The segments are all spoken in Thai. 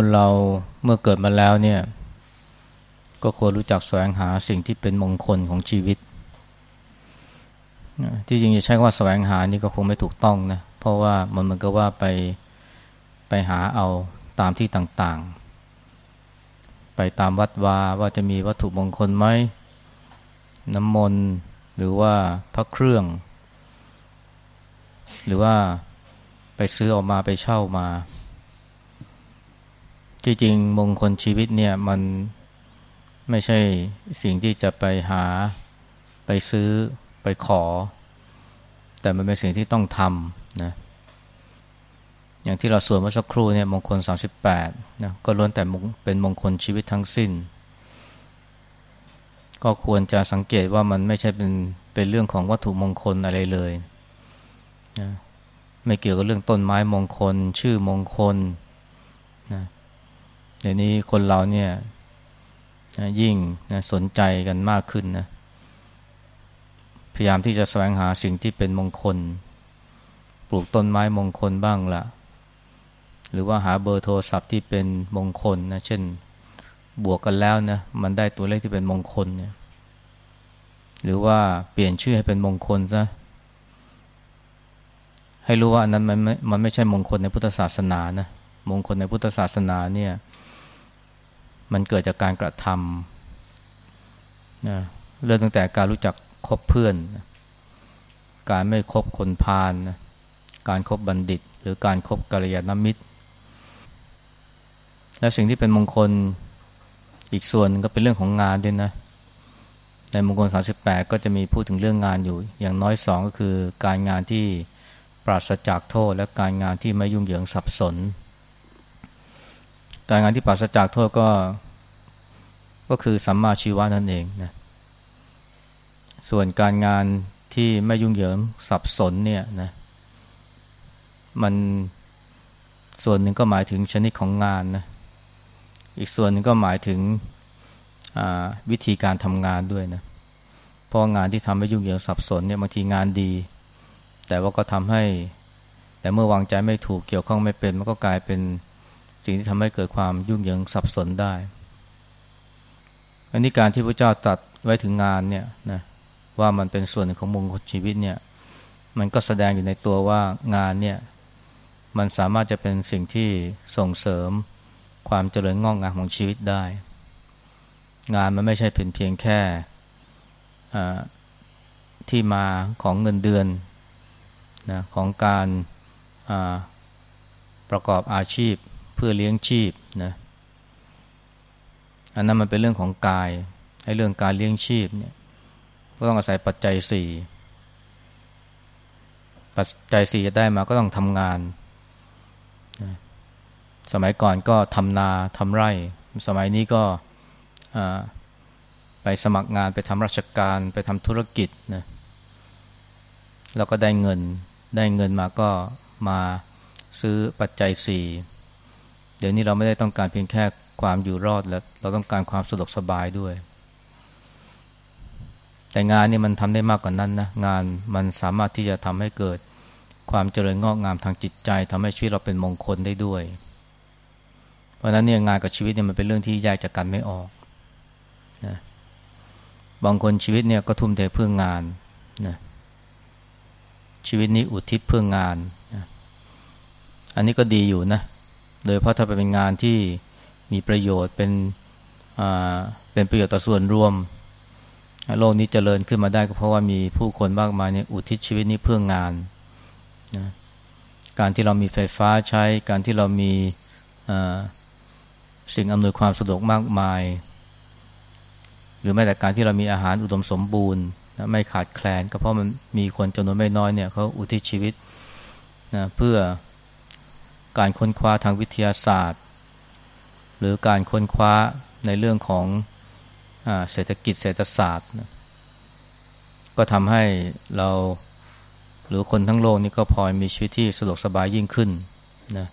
คนเราเมื่อเกิดมาแล้วเนี่ย ก็ควรรู้จักแสวงหาสิ่งที่เป็นมงคลของชีวิต ที่จริงจะใช้ว่าแสวงหานี่ก็คงไม่ถูกต้องนะ เพราะว่ามันเหมันก็ว่าไปไปหาเอาตามที่ต่างๆ ไปตามวัดวาว่าจะมีวัตถุมงคลไหม น้ำมนต์หรือว่าพระเครื่อง หรือว่าไปซื้อออกมาไปเช่ามา จริงมงคลชีวิตเนี่ยมันไม่ใช่สิ่งที่จะไปหาไปซื้อไปขอ แต่มันเป็นสิ่งที่ต้องทำนะอย่างที่เราสวดเมื่อสักครู่เนี่ยมงคลสามสิบแปดนะก็ล้วนแต่เป็นมงคลชีวิตทั้งสิ้น ก็ควรจะสังเกตว่ามันไม่ใช่เป็นเป็นเรื่องของวัตถุมงคลอะไรเลยนะไม่เกี่ยวกับเรื่องต้นไม้มงคล ชื่อมงคลนะ เดี๋ยวนี้คนเราเนี่ยยิ่งนะสนใจกันมากขึ้นนะ พยายามที่จะแสวงหาสิ่งที่เป็นมงคล ปลูกต้นไม้มงคลบ้างละหรือว่าหาเบอร์โทรศัพท์ที่เป็นมงคลนะ เช่น บวกกันแล้วนะ มันได้ตัวเลขที่เป็นมงคลเนี่ย หรือว่าเปลี่ยนชื่อให้เป็นมงคลซะ ให้รู้ว่าอันนั้นมันไม่มันไม่ใช่มงคลในพุทธศาสนานะ มงคลในพุทธศาสนาเนี่ย มันเกิดจากการกระทำนะเริ่มตั้งแต่การรู้จักคบเพื่อน การไม่คบคนพาลนะการครบบัณฑิต หรือการครบกัลยาณมิตร และสิ่งที่เป็นมงคลอีกส่วนก็เป็นเรื่องของงานด้วยนะ ในมงคล 38 ก็จะมีพูดถึงเรื่องงานอยู่ อย่างน้อยสองก็คือการงานที่ปราศจากโทษและการงานที่ไม่ยุ่งเหยิงสับสน การงานที่ปราศจากโทษก็ ก็คือสัมมาชีวะนั่นเองนะ ส่วนการงานที่ไม่ยุ่งเหยิงสับสนเนี่ยนะ มันส่วนหนึ่งก็หมายถึงชนิดของงานนะ อีกส่วนหนึ่งก็หมายถึงวิธีการทำงานด้วยนะเพราะงานที่ทำให้ยุ่งเหยิงสับสนเนี่ยบางทีงานดี แต่ว่าก็ทำให้ แต่เมื่อวางใจไม่ถูกเกี่ยวข้องไม่เป็น มันก็กลายเป็น สิ่งที่ทำให้เกิดความยุ่งเหยิงสับสนได้ อันนี้การที่พระเจ้าตัดไว้ถึงงานเนี่ยนะว่ามันเป็นส่วนหนึ่งของมงคลชีวิตเนี่ย มันก็แสดงอยู่ในตัวว่างานเนี่ย มันสามารถจะเป็นสิ่งที่ส่งเสริมความเจริญงอกงามของชีวิตได้ งานมันไม่ใช่เป็นเพียงแค่ที่มาของเงินเดือนนะของการประกอบอาชีพ เพื่อเลี้ยงชีพนะอันนั้นมันเป็นเรื่องของกายให้เรื่องการเลี้ยงชีพเนี่ยก็ต้องอาศัยปัจจัยสี่ปัจจัยสี่จะได้มาก็ต้องทำงานนะสมัยก่อนก็ทำนาทำไร่ สมัยนี้ก็ไปสมัครงานไปทำราชการไปทำธุรกิจนะแล้วก็ได้เงินได้เงินมาก็มาซื้อปัจจัยสี่ เดี๋ยวนี้เราไม่ได้ต้องการเพียงแค่ความอยู่รอดแล้ว เราต้องการความสะดวกสบายด้วย แต่งานนี่มันทำได้มากกว่านั้นนะงานมันสามารถที่จะทำให้เกิดความเจริญงอกงามทางจิตใจทำให้ชีวิตเราเป็นมงคลได้ด้วย เพราะนั้นเนี่ยงานกับชีวิตเนี่ยมันเป็นเรื่องที่แยกจากกันไม่ออกนะบางคนชีวิตเนี่ยก็ทุ่มเทเพื่องานนะชีวิตนี้อุทิศเพื่องานนะอันนี้ก็ดีอยู่นะ โดยเพราะถ้าเป็นงานที่มีประโยชน์เป็นเป็นประโยชน์ต่อส่วนรวม โลกนี้จเจริญขึ้นมาได้ก็เพราะว่ามีผู้คนมากมายเนี่ยอุทิศชีวิตนี้เพื่องานนะการที่เรามีไฟฟ้าใช้ การที่เรามีสิ่งอำนวยความสะดวกมากมาย หรือแม้แต่การที่เรามีอาหารอุดมสมบูรณ์นะไม่ขาดแคลน ก็เพราะมันมีคนจำนวนไม่น้อยเนี่ยเขาอุทิศชีวิตนะเพื่อ การค้นคว้าทางวิทยาศาสตร์ หรือการค้นคว้าในเรื่องของอเศรษฐกิจเศรษฐศาสตร์นะก็ทำให้เราหรือคนทั้งโลกนี้ก็พลอยมีชีวิตที่สะดวกสบายยิ่งขึ้นนะ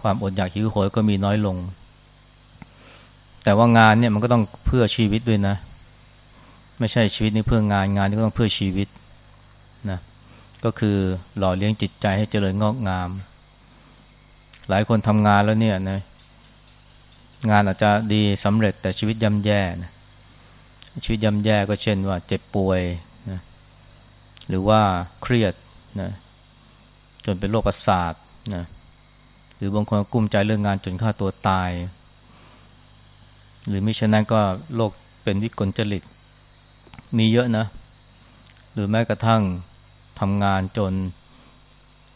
ความอดอยากหิวโหยก็มีน้อยลง แต่ว่างานเนี่ยมันก็ต้องเพื่อชีวิตด้วยนะ ไม่ใช่ชีวิตนี้เพื่องานงานนี่ก็ต้องเพื่อชีวิตนะก็คือหล่อเลี้ยงจิตใจให้เจริญงอกงาม หลายคนทำงานแล้วเนี่ยนะงานอาจจะดีสำเร็จแต่ชีวิตย่ำแย่นะชีวิตย่ำแย่ก็เช่นว่าเจ็บป่วยนะหรือว่าเครียดนะจนเป็นโรคประสาทนะหรือบางคนกุ้มใจเรื่องงานจนฆ่าตัวตาย หรือมิฉะนั้นก็โรคเป็นวิกลจริต มีเยอะนะ หรือแม้กระทั่งทำงานจน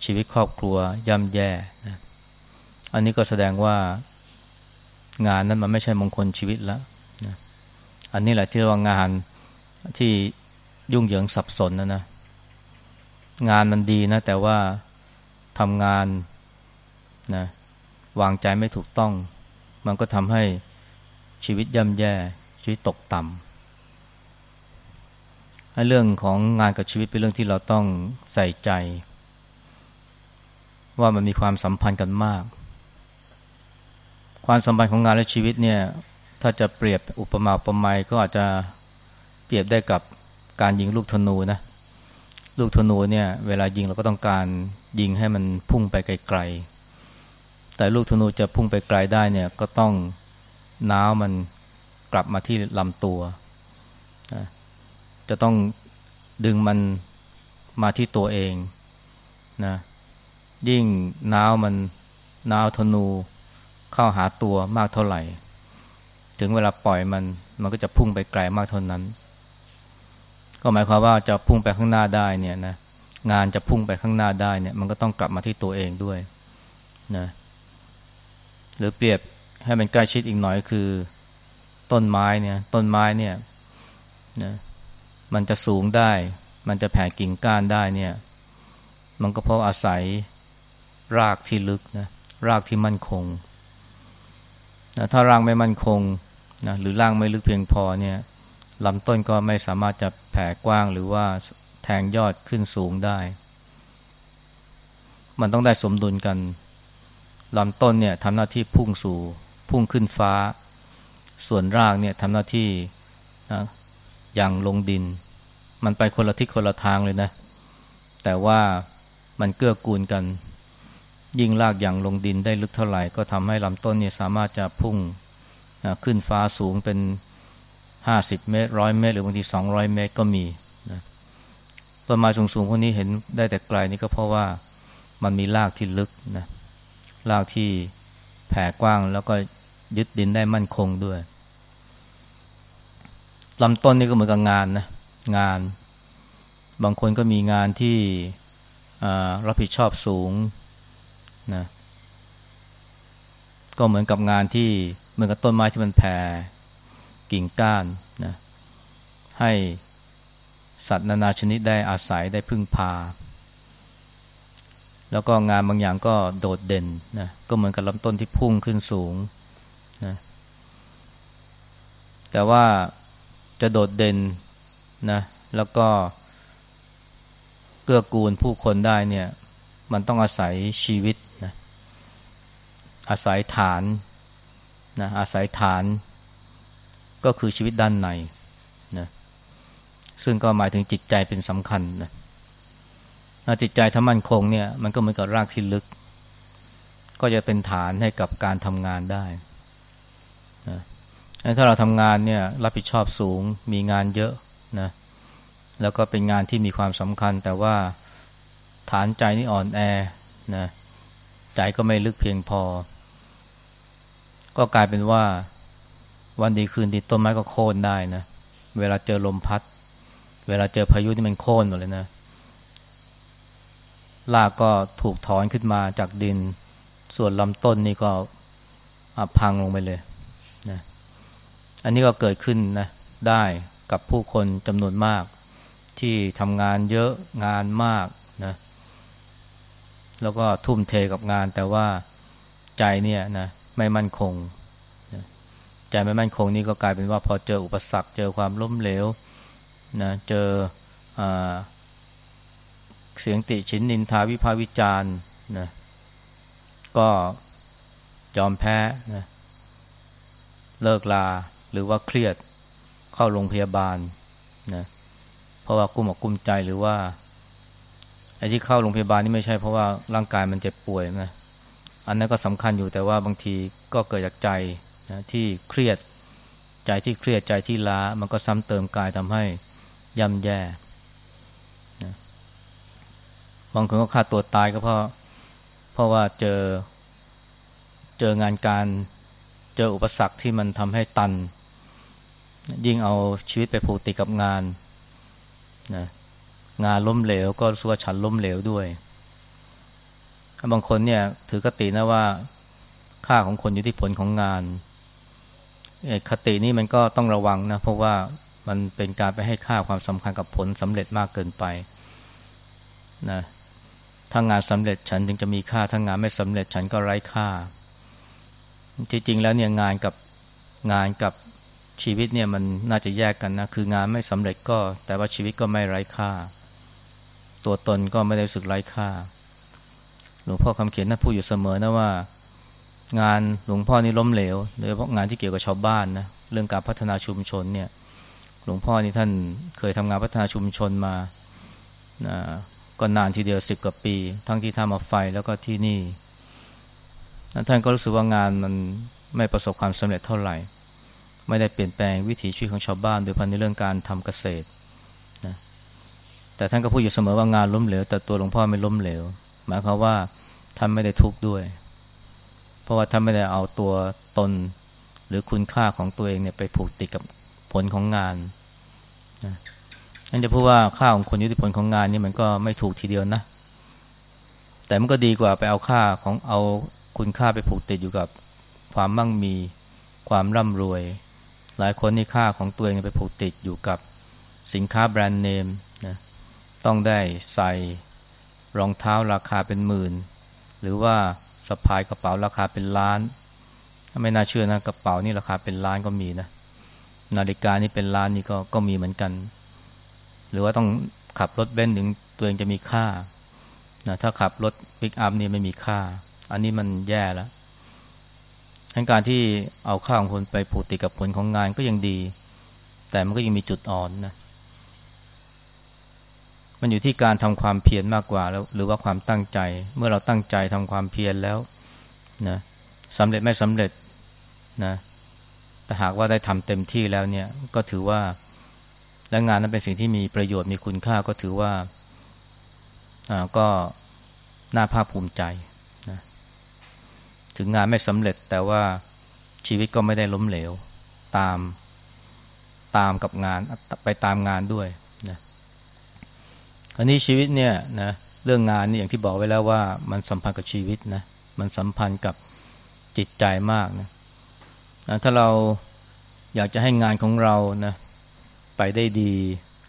ชีวิตครอบครัวย่ำแย่นะ อันนี้ก็แสดงว่างานนั้นมันไม่ใช่มงคลชีวิตแล้วนะอันนี้แหละที่เรียกว่างานที่ยุ่งเหยิงสับสนนะนะ งานมันดีนะ แต่ว่าทำงานนะวางใจไม่ถูกต้อง มันก็ทำให้ชีวิตย่ำแย่ ชีวิตตกต่ำเรื่องของงานกับชีวิตเป็นเรื่องที่เราต้องใส่ใจ ว่ามันมีความสัมพันธ์กันมาก ความสัมพันธ์ของงานและชีวิตเนี่ย ถ้าจะเปรียบอุปมาอุปไมยก็อาจจะเปรียบได้กับการยิงลูกธนูนะ ลูกธนูเนี่ย เวลายิงเราก็ต้องการยิงให้มันพุ่งไปไกลๆ แต่ลูกธนูจะพุ่งไปไกลได้เนี่ย ก็ต้องน้าวมันกลับมาที่ลำตัว จะต้องดึงมันมาที่ตัวเองนะ ยิ่งน้าวมันน้าวธนู เข้าหาตัวมากเท่าไหร่ ถึงเวลาปล่อยมัน มันก็จะพุ่งไปไกลมากเท่านั้น ก็หมายความว่าจะพุ่งไปข้างหน้าได้เนี่ยนะงานจะพุ่งไปข้างหน้าได้เนี่ย มันก็ต้องกลับมาที่ตัวเองด้วยนะหรือเปรียบให้มันใกล้ชิดอีกหน่อยคือ ต้นไม้เนี่ย ต้นไม้เนี่ยนะมันจะสูงได้ มันจะแผ่กิ่งก้านได้เนี่ย มันก็เพราะอาศัยรากที่ลึกนะรากที่มั่นคง นะถ้ารากไม่มั่นคงนะหรือร่ากไม่ลึกเพียงพอเนี่ยลำต้นก็ไม่สามารถจะแผ่กว้างหรือว่าแทงยอดขึ้นสูงได้ มันต้องได้สมดุลกันลำต้นเนี่ยทำหน้าที่พุ่งสู่พุ่งขึ้นฟ้า ส่วนรากเนี่ยทำหน้าที่นะอย่างลงดิน มันไปคนละทิศคนละทางเลยนะ แต่ว่ามันเกื้อกูลกัน ยิ่งรากอย่างลงดินได้ลึกเท่าไหร่ ก็ทำให้ลำต้นเนี่ยสามารถจะพุ่งขึ้นฟ้าสูงเป็นห้าสิบเมตรร้อยเมตร หรือบางทีสองร้อยเมตรก็มีนะต้นไม้สูงๆพวกนี้เห็นได้แต่ไกลนี่ก็เพราะว่ามันมีรากที่ลึกนะรากที่แผ่กว้างแล้วก็ยึดดินได้มั่นคงด้วยลำต้นนี่ก็เหมือนกับงานนะงาน บางคนก็มีงานที่รับผิดชอบสูง นะก็เหมือนกับงานที่เหมือนกับต้นไม้ที่มันแผ่กิ่งก้านนะให้สัตว์นานาชนิดได้อาศัยได้พึ่งพา แล้วก็งานบางอย่างก็โดดเด่นนะก็เหมือนกับลำต้นที่พุ่งขึ้นสูงนะแต่ว่าจะโดดเด่นนะแล้วก็เกื้อกูลผู้คนได้เนี่ย มันต้องอาศัยชีวิตนะอาศัยฐานนะอาศัยฐาน ก็คือชีวิตด้านในนะซึ่งก็หมายถึงจิตใจเป็นสำคัญนะจิตใจถ้ามั่นคงเนี่ย มันก็เหมือนกับรากที่ลึก ก็จะเป็นฐานให้กับการทำงานได้นะถ้าเราทำงานเนี่ย รับผิดชอบสูงมีงานเยอะนะแล้วก็เป็นงานที่มีความสำคัญ แต่ว่า ฐานใจนี่อ่อนแอนะใจก็ไม่ลึกเพียงพอ ก็กลายเป็นว่า วันดีคืนดีต้นไม้ก็โค่นได้นะเวลาเจอลมพัด เวลาเจอพายุที่มันโค่นหมดเลยนะลากก็ถูกถอนขึ้นมาจากดิน ส่วนลำต้นนี่ก็พังลงไปเลยนะอันนี้ก็เกิดขึ้นนะได้กับผู้คนจำนวนมากที่ทำงานเยอะงานมากนะ แล้วก็ทุ่มเทกับงาน แต่ว่าใจเนี่ยนะไม่มั่นคงใจไม่มั่นคงนี่ก็กลายเป็นว่าพอเจออุปสรรค เจอความล้มเหลวนะเจออเสียงติชินนินทาวิภาวิจารณ์นะก็ยอมแพ้นะเลิกลาหรือว่าเครียดเข้าโรงพยาบาลนะเพราะว่ากุ้มอกกุ้มใจหรือว่า ไอ้ที่เข้าโรงพยาบาลนี่ไม่ใช่เพราะว่าร่างกายมันเจ็บป่วยนะอันนั้นก็สำคัญอยู่แต่ว่าบางทีก็เกิดจากใจนะที่เครียดใจที่เครียดใจที่ล้า มันก็ซ้ำเติมกายทำให้ย่ำแย่นะบางคนก็ฆ่าตัวตายก็เพราะเพราะว่าเจอเจองานการเจออุปสรรคที่มันทำให้ตัน ยิ่งเอาชีวิตไปผูกติดกับงานนะ งานล้มเหลว ก็รู้สึกว่าฉันล้มเหลวด้วย บางคนเนี่ยถือกตินะว่าค่าของคนอยู่ที่ผลของงานคตินี้มันก็ต้องระวังนะ เพราะว่ามันเป็นการไปให้ค่าความสำคัญกับผลสำเร็จมากเกินไปนะถ้างานสำเร็จฉันจึงจะมีค่าถ้างานไม่สำเร็จฉันก็ไร้ค่า จริงๆแล้วเนี่ยงานกับงานกับชีวิตเนี่ยมันน่าจะแยกกันนะคืองานไม่สำเร็จก็ แต่ว่าชีวิตก็ไม่ไร้ค่า ตัวตนก็ไม่ได้รู้สึกไร้ค่า หลวงพ่อคำเขียนน่าพูดอยู่เสมอนะว่า งานหลวงพ่อนี่ล้มเหลวโดยเฉพาะงานที่เกี่ยวกับชาวบ้านนะเรื่องการพัฒนาชุมชนเนี่ย หลวงพ่อนี่ท่านเคยทำงานพัฒนาชุมชนมานะก็นานทีเดียวสิบกว่าปี ทั้งที่ทำมาไฟแล้วก็ที่นี่ท่านก็รู้สึกว่างานมันไม่ประสบความสำเร็จเท่าไหร่ ไม่ได้เปลี่ยนแปลงวิถีชีวิตของชาวบ้าน โดยพันในเรื่องการทำเกษตร แต่ท่านก็พูดอยู่เสมอว่างานล้มเหลว แต่ตัวหลวงพ่อไม่ล้มเหลว หมายความว่าท่านไม่ได้ทุกข์ด้วย เพราะว่าท่านไม่ได้เอาตัวตนหรือคุณค่าของตัวเองเนี่ยไปผูกติดกับผลของงานนะนั่นจะพูดว่าค่าของคนยุติผลของงานนี่มันก็ไม่ถูกทีเดียวนะ แต่มันก็ดีกว่าไปเอาค่าของเอาคุณค่าไปผูกติดอยู่กับความมั่งมีความร่ำรวย หลายคนนี่ค่าของตัวเองไปผูกติดอยู่กับสินค้าแบรนด์เนม ต้องได้ใส่รองเท้าราคาเป็นหมื่น หรือว่าสะพายกระเป๋าราคาเป็นล้าน ไม่น่าเชื่อนะกระเป๋านี่ราคาเป็นล้านก็มีนะ นาฬิกานี่เป็นล้านนี่ก็ก็มีเหมือนกัน หรือว่าต้องขับรถเบนซ์ถึงตัวเองจะมีค่านะถ้าขับรถปิกอัพนี่ไม่มีค่า อันนี้มันแย่แล้วทั้งการที่เอาข้าของคนไปผูกติดกับผลของงานก็ยังดี แต่มันก็ยังมีจุดอ่อนนะ มันอยู่ที่การทำความเพียรมากกว่าแล้ว หรือว่าความตั้งใจ เมื่อเราตั้งใจทำความเพียรแล้วนะสำเร็จไม่สำเร็จนะแต่หากว่าได้ทำเต็มที่แล้วเนี่ยก็ถือว่าและงานนั้นเป็นสิ่งที่มีประโยชน์มีคุณค่าก็ถือว่าอ่าก็น่าภาคภูมิใจนะถึงงานไม่สำเร็จแต่ว่าชีวิตก็ไม่ได้ล้มเหลวตามตามกับงานไปตามงานด้วย อันนี้ชีวิตเนี่ยนะเรื่องงานนี่อย่างที่บอกไว้แล้วว่า มันสัมพันธ์กับชีวิตนะมันสัมพันธ์กับจิตใจมากนะนะถ้าเราอยากจะให้งานของเรานะไปได้ดี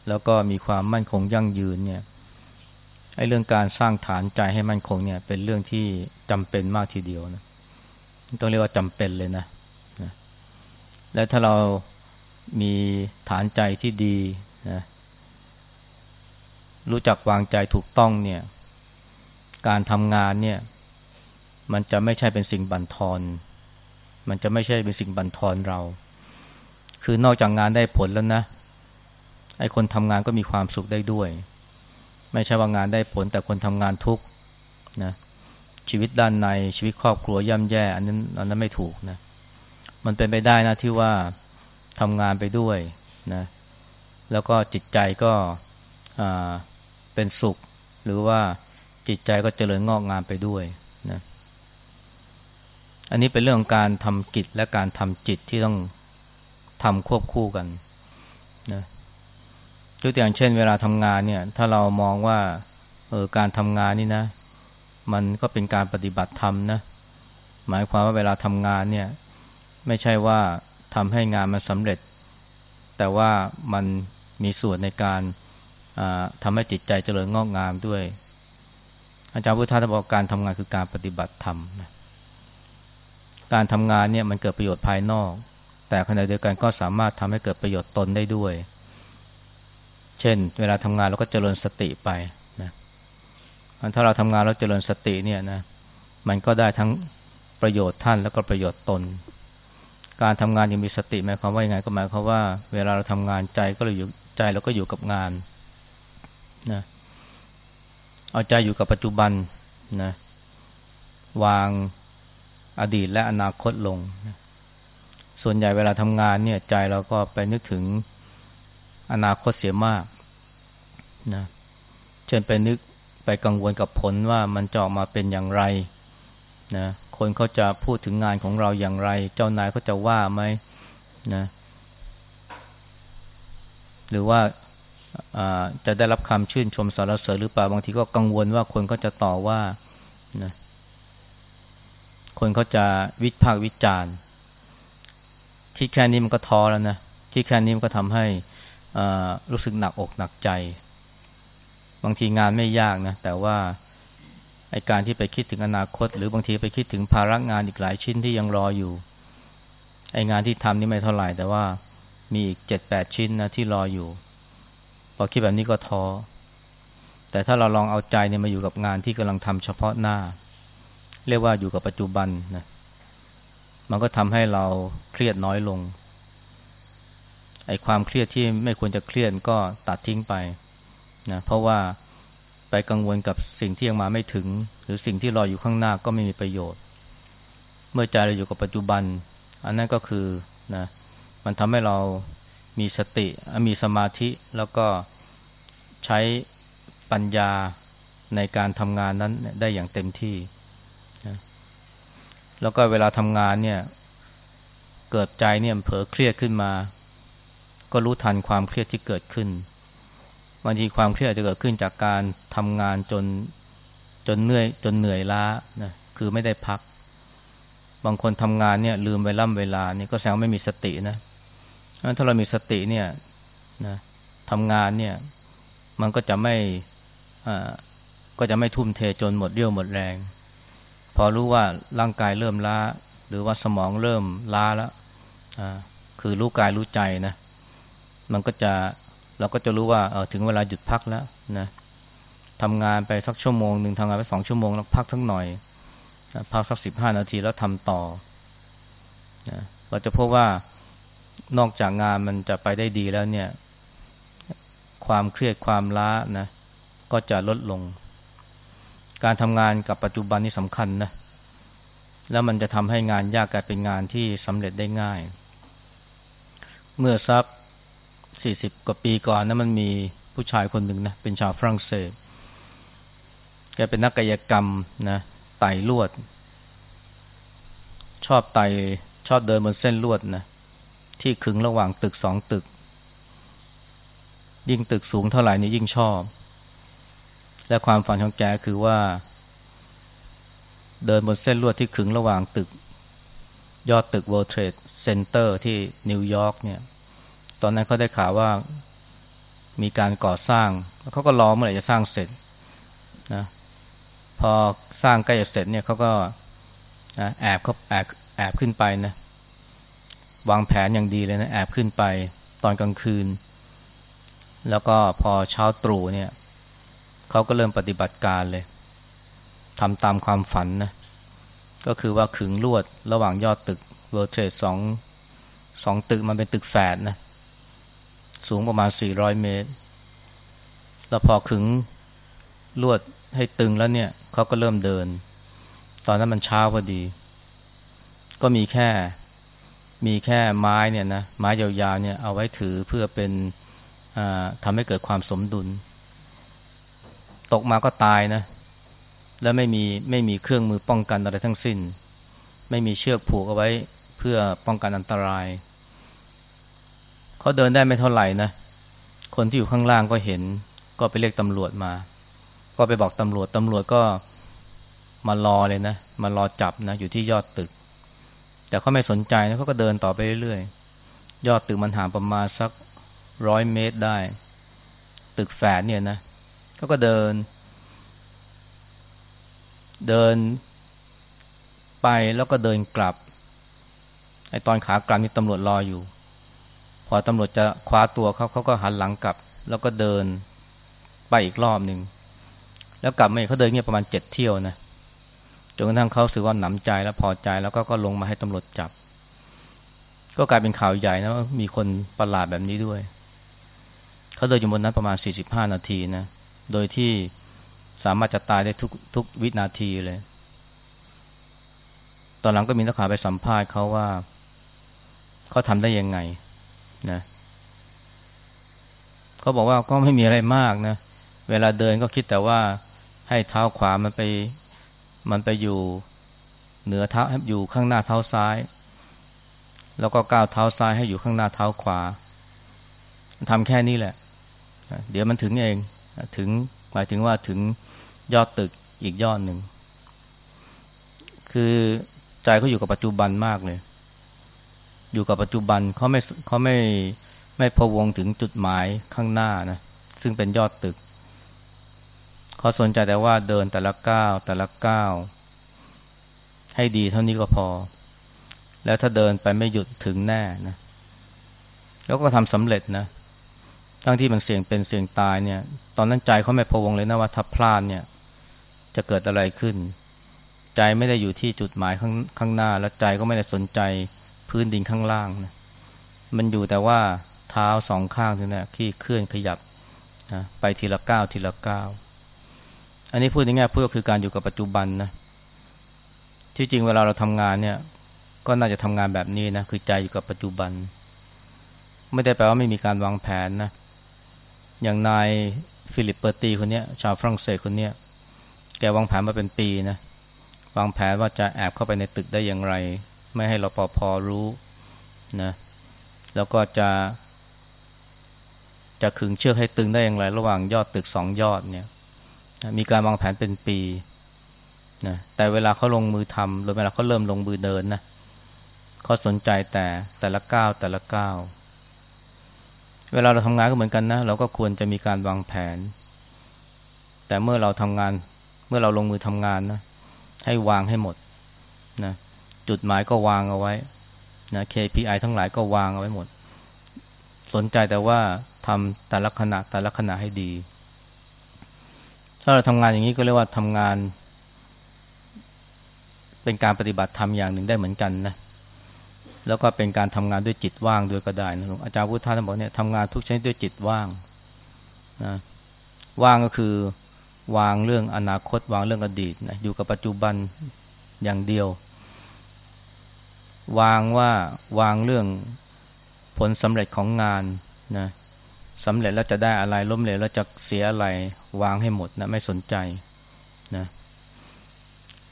แล้วก็มีความมั่นคงยั่งยืนเนี่ยไอ้เรื่องการสร้างฐานใจให้มั่นคงเนี่ย เป็นเรื่องที่จำเป็นมากทีเดียวนะต้องเรียกว่าจำเป็นเลยนะนะและถ้าเรามีฐานใจที่ดีนะ รู้จักวางใจถูกต้องเนี่ย การทำงานเนี่ย มันจะไม่ใช่เป็นสิ่งบั่นทอน มันจะไม่ใช่เป็นสิ่งบั่นทอนเรา คือนอกจากงานได้ผลแล้วนะไอ้คนทำงานก็มีความสุขได้ด้วย ไม่ใช่ว่างานได้ผลแต่คนทำงานทุกนะชีวิตด้านในชีวิตครอบครัวย่ำแย่ อันนั้นอันนั้นไม่ถูกนะ มันเป็นไปได้นะที่ว่าทำงานไปด้วยนะ แล้วก็จิตใจก็อ่า เป็นสุข หรือว่าจิตใจก็เจริญงอกงามไปด้วยนะอันนี้เป็นเรื่องของการทำกิจและการทำจิตที่ต้องทำควบคู่กันนะยกตัวอย่างเช่น เวลาทำงานเนี่ย ถ้าเรามองว่าเออการทำงานนี่นะ มันก็เป็นการปฏิบัติธรรมนะ หมายความว่าเวลาทำงานเนี่ย ไม่ใช่ว่าทำให้งานมันสำเร็จ แต่ว่ามันมีส่วนในการ ทำให้จิตใจเจริญงอกงามด้วย อาจารย์พุทธาบอกการทำงานคือการปฏิบัติธรรมนะการทำงานเนี่ยมันเกิดประโยชน์ภายนอก แต่ขณะเดียวกันก็สามารถทำให้เกิดประโยชน์ตนได้ด้วย เช่น เวลาทำงานเราก็เจริญสติไปนะถ้าเราทำงานแล้วเจริญสติเนี่ยนะมันก็ได้ทั้งประโยชน์ท่านแล้วก็ประโยชน์ตน การทำงานยังมีสติหมายความว่ายังไงก็หมายความว่า เวลาเราทำงานใจก็เลยอยู่ใจเราก็อยู่กับงาน นะเอาใจอยู่กับปัจจุบันนะวางอดีตและอนาคตลงนะส่วนใหญ่เวลาทำงานเนี่ยใจเราก็ไปนึกถึงอนาคตเสียมากนะเช่นไปนึกไปกังวลกับผลว่ามันจะออกมาเป็นอย่างไรนะคนเขาจะพูดถึงงานของเราอย่างไร เจ้านายเขาจะว่าไหมนะหรือว่า จะได้รับคำชื่นชมสรรเสริญหรือเปล่าบางทีก็กังวลว่าคนก็จะต่อว่านะคนเขาจะวิพากษ์วิจารณ์คิดแค่นี้มันก็ท้อแล้วนะคิดแค่นี้มันก็ทำให้รู้สึกหนักอกหนักใจ บางทีงานไม่ยากนะแต่ว่าไอการที่ไปคิดถึงอนาคต หรือบางทีไปคิดถึงภาระงานอีกหลายชิ้นที่ยังรออยู่ไองานที่ทำนี่ไม่เท่าไหร่ แต่ว่ามีอีกเจ็ดแปดชิ้นนะที่รออยู่ อคิดแบบนี้ก็ท้อแต่ถ้าเราลองเอาใจเนี่ยมาอยู่กับงานที่กำลังทำเฉพาะหน้า เรียกว่าอยู่กับปัจจุบันนะมันก็ทำให้เราเครียดน้อยลงไอ้ความเครียดที่ไม่ควรจะเครียดก็ตัดทิ้งไปนะเพราะว่าไปกังวลกับสิ่งที่ยังมาไม่ถึง หรือสิ่งที่รออยู่ข้างหน้าก็ไม่มีประโยชน์ เมื่อใจเราอยู่กับปัจจุบัน อันนั้นก็คือนะมันทำให้เรา มีสติ มีสมาธิแล้วก็ใช้ปัญญาในการทำงานนั้นได้อย่างเต็มที่นะแล้วก็เวลาทำงานเนี่ย เกิดใจเนี่ยเผลอเครียดขึ้นมา ก็รู้ทันความเครียดที่เกิดขึ้นบางทีความเครียดจะเกิดขึ้นจากการทำงานจนจนเหนื่อยจนเหนื่อยล้านะคือไม่ได้พัก บางคนทำงานเนี่ยลืมเวล่ำเวลานี่ก็แสดงไม่มีสตินะ ถ้าเรามีสติเนี่ยนะทำงานเนี่ย มันก็จะไม่ก็จะไม่ทุ่มเทจนหมดเรี่ยวหมดแรง พอรู้ว่าร่างกายเริ่มล้า หรือว่าสมองเริ่มล้าแล้วคือรู้กายรู้ใจนะมันก็จะเราก็จะรู้ว่าเออถึงเวลาหยุดพักแล้วนะทำงานไปสักชั่วโมงหนึ่งทำงานไปสองชั่วโมงแล้วพักสักหน่อยพักสักสิบห้านาทีแล้วทำต่อนะเราจะพบว่า นอกจากงานมันจะไปได้ดีแล้วเนี่ย ความเครียดความล้านะ ก็จะลดลง การทำงานกับปัจจุบันนี่สำคัญนะ แล้วมันจะทำให้งานยากกลายเป็นงานที่สำเร็จได้ง่าย เมื่อซับสี่สิบกว่าปีก่อนนะมันมีผู้ชายคนหนึ่งนะเป็นชาวฝรั่งเศส แกเป็นนักกายกรรมนะไต่ลวด ชอบไต่ชอบเดินบนเส้นลวดนะ ที่ขึงระหว่างตึกสองตึก ยิ่งตึกสูงเท่าไหร่นี่ยิ่งชอบ และความฝันของแกคือว่า เดินบนเส้นลวดที่ขึงระหว่างตึก ยอดตึก World Trade Center ที่นิวยอร์กเนี่ย ตอนนั้นเขาได้ข่าวว่ามีการก่อสร้างแล้วเขาก็รอเมื่อไหร่จะสร้างเสร็จนะพอสร้างใกล้จะเสร็จเนี่ยเขาก็แอบเขาแอบแอบขึ้นไปนะ วางแผนอย่างดีเลยนะ แอบขึ้นไปตอนกลางคืน แล้วก็พอเช้าตรู่เนี่ยเขาก็เริ่มปฏิบัติการเลยทำตามความฝันนะ ก็คือว่าขึงลวดระหว่างยอดตึกเวิร์เทรดสองสองตึกมันเป็นตึกแฝดนะ สูงประมาณ 400 เมตร แล้วพอขึงลวดให้ตึงแล้วเนี่ยเขาก็เริ่มเดิน ตอนนั้นมันเช้าพอดี ก็มีแค่ มีแค่ไม้เนี่ยนะไม้ยาวๆเนี่ยเอาไว้ถือเพื่อเป็นทำให้เกิดความสมดุล ตกมาก็ตายนะ แล้วไม่มีไม่มีเครื่องมือป้องกันอะไรทั้งสิ้น ไม่มีเชือกผูกเอาไว้เพื่อป้องกันอันตรายเขาเดินได้ไม่เท่าไหร่นะคนที่อยู่ข้างล่างก็เห็น ก็ไปเรียกตำรวจมา ก็ไปบอกตำรวจตำรวจก็มารอเลยนะมารอจับนะ อยู่ที่ยอดตึก แต่เขาไม่สนใจนะเขาก็เดินต่อไปเรื่อยๆยอดตึกมันห่างประมาณสักร้อยเมตรได้ ตึกแฝดเนี่ยนะเขาก็เดิน เดินไปแล้วก็เดินกลับไอตอนขากลับมีตำรวจรออยู่ พอตำรวจจะคว้าตัวเขาเขาก็หันหลังกลับ แล้วก็เดินไปอีกรอบหนึ่งแล้วกลับมาเขาเดินเงี้ยประมาณเจ็ดเที่ยวนะ นกระทั่งเขาสึกว่าหนำใจแล้วพอใจแล้วก็ก็ลงมาให้ตำรวจจับ ก็กลายเป็นข่าวใหญ่นะว่ามีคนประหลาดแบบนี้ด้วย เขาเดินอยู่บนนั้นประมาณสี่สิบห้านาทีนะ โดยที่สามารถจะตายได้ทุกทุกวินาทีเลย ตอนหลังก็มีนักข่าวไปสัมภาษณ์เขาว่าเขาทำได้ยังไงนะเขาบอกว่าก็ไม่มีอะไรมากนะ เวลาเดินก็คิดแต่ว่าให้เท้าขวามันไป มันไปอยู่เหนือเท้าอยู่ข้างหน้าเท้าซ้าย แล้วก็ก้าวเท้าซ้ายให้อยู่ข้างหน้าเท้าขวาทำแค่นี้แหละ เดี๋ยวมันถึงเองถึงหมายถึงว่าถึงยอดตึกอีกยอดหนึ่ง คือใจเขาอยู่กับปัจจุบันมากเลย อยู่กับปัจจุบันเขาไม่เขาไม่ไม่พวงถึงจุดหมายข้างหน้านะ ซึ่งเป็นยอดตึก เขาสนใจแต่ว่าเดินแต่ละก้าวแต่ละก้าวให้ดีเท่านี้ก็พอ แล้วถ้าเดินไปไม่หยุดถึงแน่นะ แล้วก็ทำสำเร็จนะทั้งที่มันเสี่ยงเป็นเสี่ยงตายเนี่ย ตอนนั้นใจเขาไม่พวงเลยนะว่าถ้าพลาดเนี่ย จะเกิดอะไรขึ้น ใจไม่ได้อยู่ที่จุดหมายข้างข้างหน้า แล้วใจก็ไม่ได้สนใจพื้นดินข้างล่างนะมันอยู่แต่ว่าเท้าสองข้างนี่นะที่เคลื่อนขยับนะไปทีละก้าวทีละก้าว อันนี้พูดง่ายๆพูดก็คือการอยู่กับปัจจุบันนะที่จริงเวลาเราทำงานเนี่ย ก็น่าจะทำงานแบบนี้นะคือใจอยู่กับปัจจุบัน ไม่ได้แปลว่าไม่มีการวางแผนนะอย่างนายฟิลิปเปอร์ตีคนนี้ชาวฝรั่งเศสคนนี้แกวางแผนมาเป็นปีนะวางแผนว่าจะแอบเข้าไปในตึกได้อย่างไร ไม่ให้รปภรู้นะแล้วก็จะ จะขึงเชือกให้ตึงได้อย่างไร ระหว่างยอดตึกสองยอดเนี่ย มีการวางแผนเป็นปีนะแต่เวลาเขาลงมือทำหรือเวลาเขาเริ่มลงมือเดินนะเขาสนใจแต่แต่ละก้าวแต่ละก้าวเวลาเราทำงานก็เหมือนกันนะ เราก็ควรจะมีการวางแผน แต่เมื่อเราทำงาน เมื่อเราลงมือทำงานนะให้วางให้หมดนะจุดหมายก็วางเอาไว้นะ KPI ทั้งหลายก็วางเอาไว้หมด สนใจแต่ว่าทำแต่ละขณะแต่ละขณะให้ดี ถ้าเราทำงานอย่างนี้ก็เรียกว่าทำงาน เป็นการปฏิบัติธรรมอย่างหนึ่งได้เหมือนกันนะแล้วก็เป็นการทำงานด้วยจิตว่างด้วยก็ได้นะหลวงอาจารย์พุทธท่านบอกเนี่ยทำงานทุกชนิดด้วยจิตว่างนะว่างก็คือวางเรื่องอนาคต วางเรื่องอดีตนะอยู่กับปัจจุบันอย่างเดียว วางว่าวางเรื่องผลสำเร็จของงานนะ สำเร็จแล้วจะได้อะไรล้มเหลวแล้วจะเสียอะไรวางให้หมดนะไม่สนใจนะ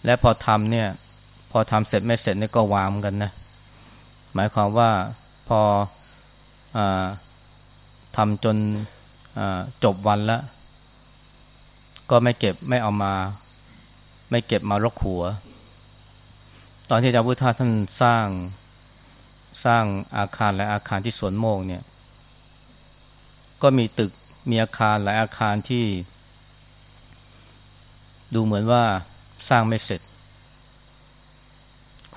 และพอทำเนี่ย พอทำเสร็จไม่เสร็จนี่ก็วางกันนะ หมายความว่าพออทำจนจบวันแล้ว ก็ไม่เก็บไม่เอามา ไม่เก็บมารกหัว ตอนที่อาจารย์พุทธาท่านสร้างสร้างอาคารและอาคารที่สวนโมกเนี่ย ก็มีตึกมีอาคารหลายอาคารที่ ดูเหมือนว่าสร้างไม่เสร็จ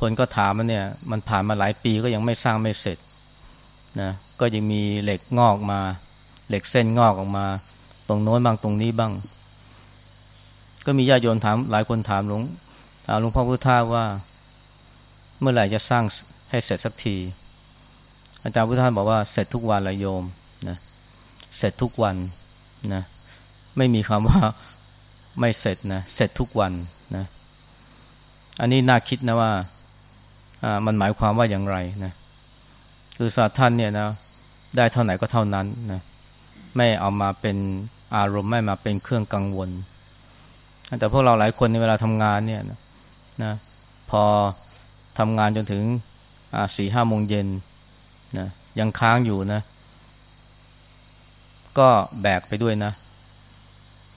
คนก็ถามมันเนี่ย มันผ่านมาหลายปีก็ยังไม่สร้างไม่เสร็จนะก็ยังมีเหล็กงอกมา เหล็กเส้นงอกออกมา ตรงโน้นบ้างตรงนี้บ้าง ก็มีญาติโยมถามหลายคนถามหลวงถามหลวงพ่อพุทธาว่า เมื่อไหร่จะสร้างให้เสร็จสักที อาจารย์พุทธาบอกว่าเสร็จทุกวันละโยมนะเเสร็จทุกวันนะไม่มีคำว่าไม่เสร็จนะเสร็จทุกวันนะอันนี้น่าคิดนะว่ามันหมายความว่าอย่างไรนะคือสัตว์ท่านเนี่ยนะได้เท่าไหร่ก็เท่านั้นนะไม่เอามาเป็นอารมณ์ไม่มาเป็นเครื่องกังวล แต่พวกเราหลายคนในเวลาทำงานเนี่ยนะนะพอทำงานจนถึงสี่ห้าโมงเย็นนะยังค้างอยู่นะ ก็แบกไปด้วยนะ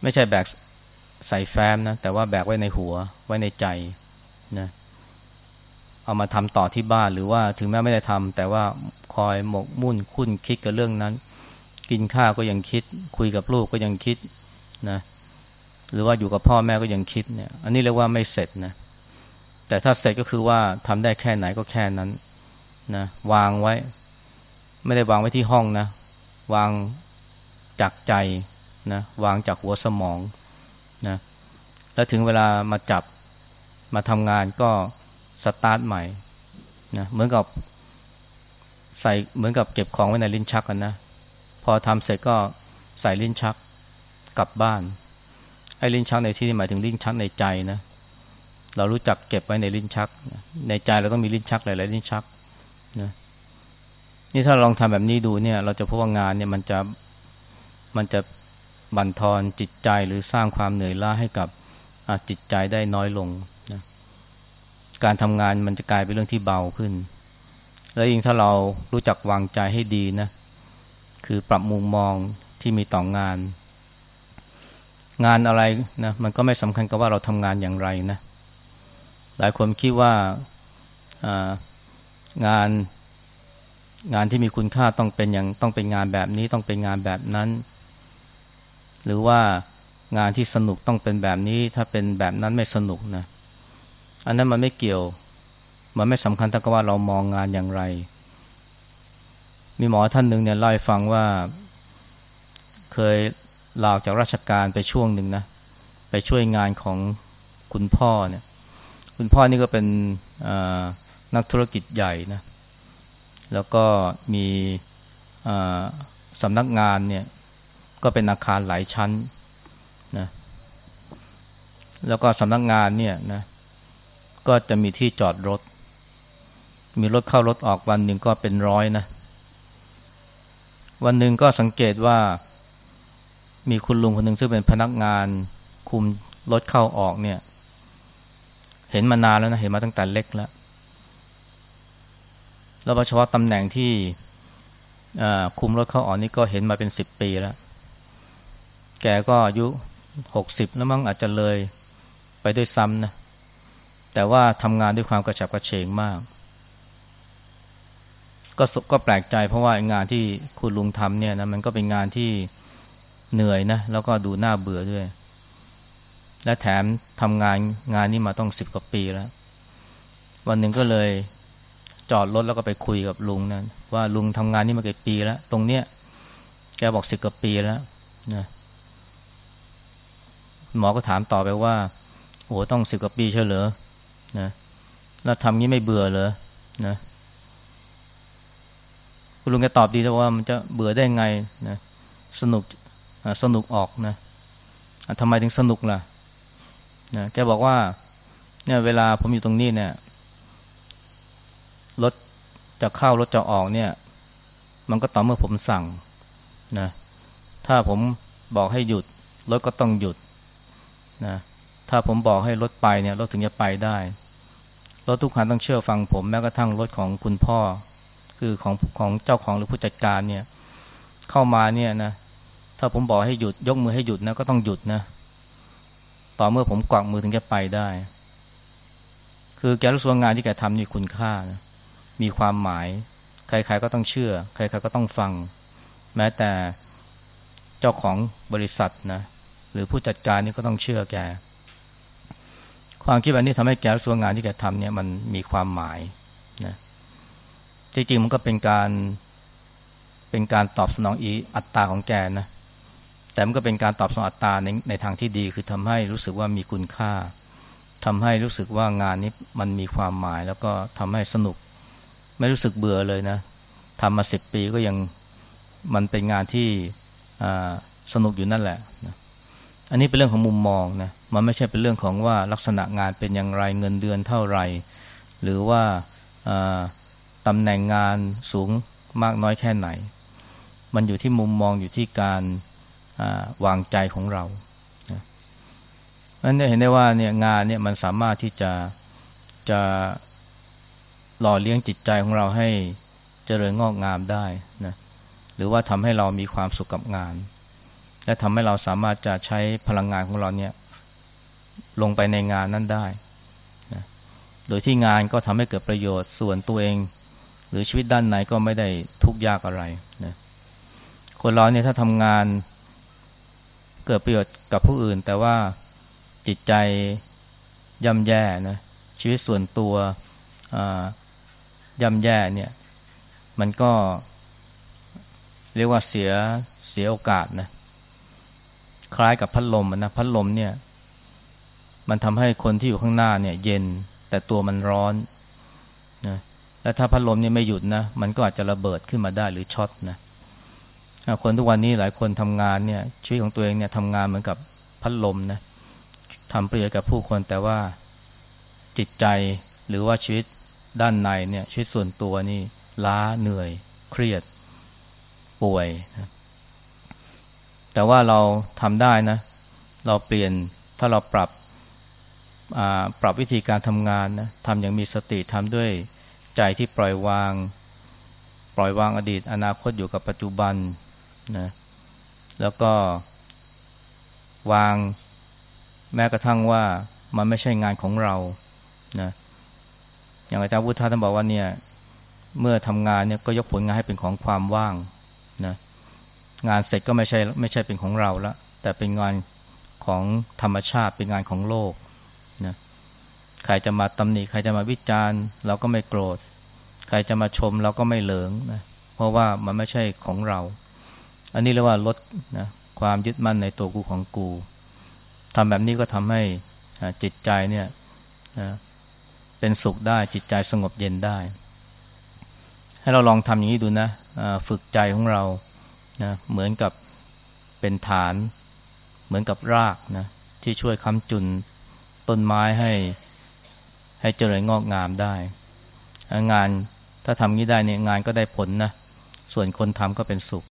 ไม่ใช่แบกใส่แฟ้มนะ แต่ว่าแบกไว้ในหัว ไว้ในใจนะเอามาทำต่อที่บ้านหรือว่าถึงแม้ไม่ได้ทำแต่ว่าคอยหมกมุ่นคุ้นคิดกับเรื่องนั้น กินข้าวก็ยังคิด คุยกับลูกก็ยังคิดนะหรือว่าอยู่กับพ่อแม่ก็ยังคิดเนี่ย อันนี้เรียกว่าไม่เสร็จนะ แต่ถ้าเสร็จก็คือว่าทำได้แค่ไหนก็แค่นั้นนะวางไว้ ไม่ได้วางไว้ที่ห้องนะ วาง จากใจนะวางจากหัวสมองนะแล้วถึงเวลามาจับมาทำงานก็สตาร์ทใหม่นะเหมือนกับใส่เหมือนกับเก็บของไว้ในลิ้นชักกันนะ พอทำเสร็จก็ใส่ลิ้นชักกลับบ้าน ไอ้ลิ้นชักในที่นี้หมายถึงลิ้นชักในใจนะ เรารู้จักเก็บไว้ในลิ้นชัก ในใจเราต้องมีลิ้นชักหลายๆลิ้นชักนะนี่ถ้าลองทำแบบนี้ดูเนี่ย เราจะพบว่างานเนี่ยมันจะ มันจะบั่นทอนจิตใจหรือสร้างความเหนื่อยล้าให้กับจิตใจได้น้อยลงนะการทำงานมันจะกลายเป็นเรื่องที่เบาขึ้น แล้วยิ่งถ้าเรารู้จักวางใจให้ดีนะ คือปรับมุมมองที่มีต่องาน งานอะไรนะมันก็ไม่สำคัญกับว่าเราทำงานอย่างไรนะหลายคนคิดว่างานงานที่มีคุณค่าต้องเป็นอย่างต้องเป็นงานแบบนี้ต้องเป็นงานแบบนั้น หรือว่างานที่สนุกต้องเป็นแบบนี้ ถ้าเป็นแบบนั้นไม่สนุกนะ อันนั้นมันไม่เกี่ยว มันไม่สำคัญถ้ากับว่าเรามองงานอย่างไร มีหมอท่านหนึ่งเนี่ยเล่าให้ฟังว่า เคยลาออกจากราชการไปช่วงหนึ่งนะ ไปช่วยงานของคุณพ่อเนี่ย คุณพ่อนี่ก็เป็นนักธุรกิจใหญ่นะ แล้วก็มีสำนักงานเนี่ย ก็เป็นอาคารหลายชั้นนะแล้วก็สำนักงานเนี่ยนะก็จะมีที่จอดรถ มีรถเข้ารถออกวันหนึ่งก็เป็นร้อยนะ วันหนึ่งก็สังเกตว่ามีคุณลุงคนหนึ่งซึ่งเป็นพนักงานคุมรถเข้าออกเนี่ย เห็นมานานแล้วนะ เห็นมาตั้งแต่เล็กแล้วแล้วเฉพาะตำแหน่งที่คุมรถเข้าออกนี่ก็เห็นมาเป็นสิบปีแล้ว แกก็อายุหกสิบแล้วมั้งอาจจะเลยไปด้วยซ้ำนะ แต่ว่าทำงานด้วยความกระฉับกระเฉงมาก ก็ก็แปลกใจเพราะว่างานที่คุณลุงทำเนี่ยนะมันก็เป็นงานที่เหนื่อยนะ แล้วก็ดูน่าเบื่อด้วย และแถมทำงานงานนี้มาต้องสิบกว่าปีแล้ว วันหนึ่งก็เลยจอดรถแล้วก็ไปคุยกับลุงนะว่าลุงทำงานนี่มากี่ปีแล้ว ตรงเนี้ย แกบอกสิบกว่าปีแล้วนะ หมอก็ถามต่อไปว่า โอ้ต้องสิบกว่าปีเช่เหรอนะแล้วทำงี้ไม่เบื่อเหรอนะคุณลุงแกตอบดีแต่ว่ามันจะเบื่อได้ไงนะสนุกสนุกออกนะทำไมถึงสนุกล่ะนะแกบอกว่าเนี่ยเวลาผมอยู่ตรงนี้เนี่ยรถจะเข้ารถจะออกเนี่ย มันก็ต่อเมื่อผมสั่งนะถ้าผมบอกให้หยุดรถก็ต้องหยุด นะถ้าผมบอกให้รถไปเนี่ยรถถึงจะไปได้รถทุกคันต้องเชื่อฟังผมแม้กระทั่งรถของคุณพ่อ คือของของเจ้าของหรือผู้จัดการเนี่ย เข้ามาเนี่ยนะถ้าผมบอกให้หยุดยกมือให้หยุดนะก็ต้องหยุดนะต่อเมื่อผมกวักมือถึงจะไปได้ คือแกรู้สึกงานที่แกทำนี่คุณค่านะมีความหมาย ใครๆก็ต้องเชื่อ ใครๆก็ต้องฟัง แม้แต่เจ้าของบริษัทนะ หรือผู้จัดการนี่ก็ต้องเชื่อแก ความคิดแบบนี้ทำให้แกส่วนงานที่แกทำเนี่ยมันมีความหมายนะจริงๆมันก็เป็นการเป็นการตอบสนองอีอัตตาของแกนะแต่มันก็เป็นการตอบสนองอัตตาในในทางที่ดี คือทำให้รู้สึกว่ามีคุณค่าทำให้รู้สึกว่างานนี้มันมีความหมาย แล้วก็ทำให้สนุก ไม่รู้สึกเบื่อเลยนะทำมาสิบปีก็ยังมันเป็นงานที่สนุกอยู่นั่นแหละนะ อันนี้เป็นเรื่องของมุมมองนะมันไม่ใช่เป็นเรื่องของว่าลักษณะงานเป็นอย่างไรเงินเดือนเท่าไหร่ หรือว่าตำแหน่งงานสูงมากน้อยแค่ไหน มันอยู่ที่มุมมองอยู่ที่การวางใจของเรานั้นเห็นได้ว่าเนี่ยงานเนี่ยมันสามารถที่จะจะหล่อเลี้ยงจิตใจของเราให้เจริญงอกงามได้นะหรือว่าทำให้เรามีความสุขกับงาน และทำให้เราสามารถจะใช้พลังงานของเราเนี่ย ลงไปในงานนั้นได้นะโดยที่งานก็ทำให้เกิดประโยชน์ส่วนตัวเอง หรือชีวิตด้านในก็ไม่ได้ทุกข์ยากอะไรนะคนเราเนี่ยถ้าทำงานเกิดประโยชน์กับผู้อื่น แต่ว่าจิตใจย่ำแย่นะชีวิตส่วนตัวย่ำแย่เนี่ย มันก็เรียกว่าเสียเสียโอกาสนะ คล้ายกับพัดลมนะพัดลมเนี่ย มันทำให้คนที่อยู่ข้างหน้าเนี่ย เย็นแต่ตัวมันร้อนนะและถ้าพัดลมเนี่ยไม่หยุดนะ มันก็อาจจะระเบิดขึ้นมาได้หรือช็อตนะคนทุกวันนี้หลายคนทำงานเนี่ยชีวิตของตัวเองเนี่ยทำงานเหมือนกับพัดลมนะทำประโยชน์กับผู้คนแต่ว่าจิตใจหรือว่าชีวิตด้านในเนี่ยชีวิตส่วนตัวนี่ล้าเหนื่อย เครียด ป่วยนะ แต่ว่าเราทำได้นะ เราเปลี่ยนถ้าเราปรับปรับวิธีการทำงานนะทำอย่างมีสติทำด้วยใจที่ปล่อยวาง ปล่อยวางอดีต อนาคตอยู่กับปัจจุบันนะแล้วก็วางแม้กระทั่งว่ามันไม่ใช่งานของเรานะอย่างอาจารย์วุฒิท่านบอกว่าเนี่ย เมื่อทำงานเนี่ยก็ยกผลงานให้เป็นของความว่างนะ งานเสร็จก็ไม่ใช่ไม่ใช่เป็นของเราละแต่เป็นงานของธรรมชาติเป็นงานของโลกนะใครจะมาตำหนิใครจะมาวิจารณ์เราก็ไม่โกรธ ใครจะมาชมเราก็ไม่เหลิงนะเพราะว่ามันไม่ใช่ของเรา อันนี้เรียกว่าลดนะความยึดมั่นในตัวกูของกูทำแบบนี้ก็ทำให้จิตใจเนี่ยนะเป็นสุขได้จิตใจสงบเย็นได้ ให้เราลองทำอย่างนี้ดูนะฝึกใจของเรา นะเหมือนกับเป็นฐาน เหมือนกับรากนะที่ช่วยค้ำจุนต้นไม้ให้ให้เจริญงอกงามได้ งานถ้าทำนี้ได้เนี่ยงานก็ได้ผลนะส่วนคนทำก็เป็นสุข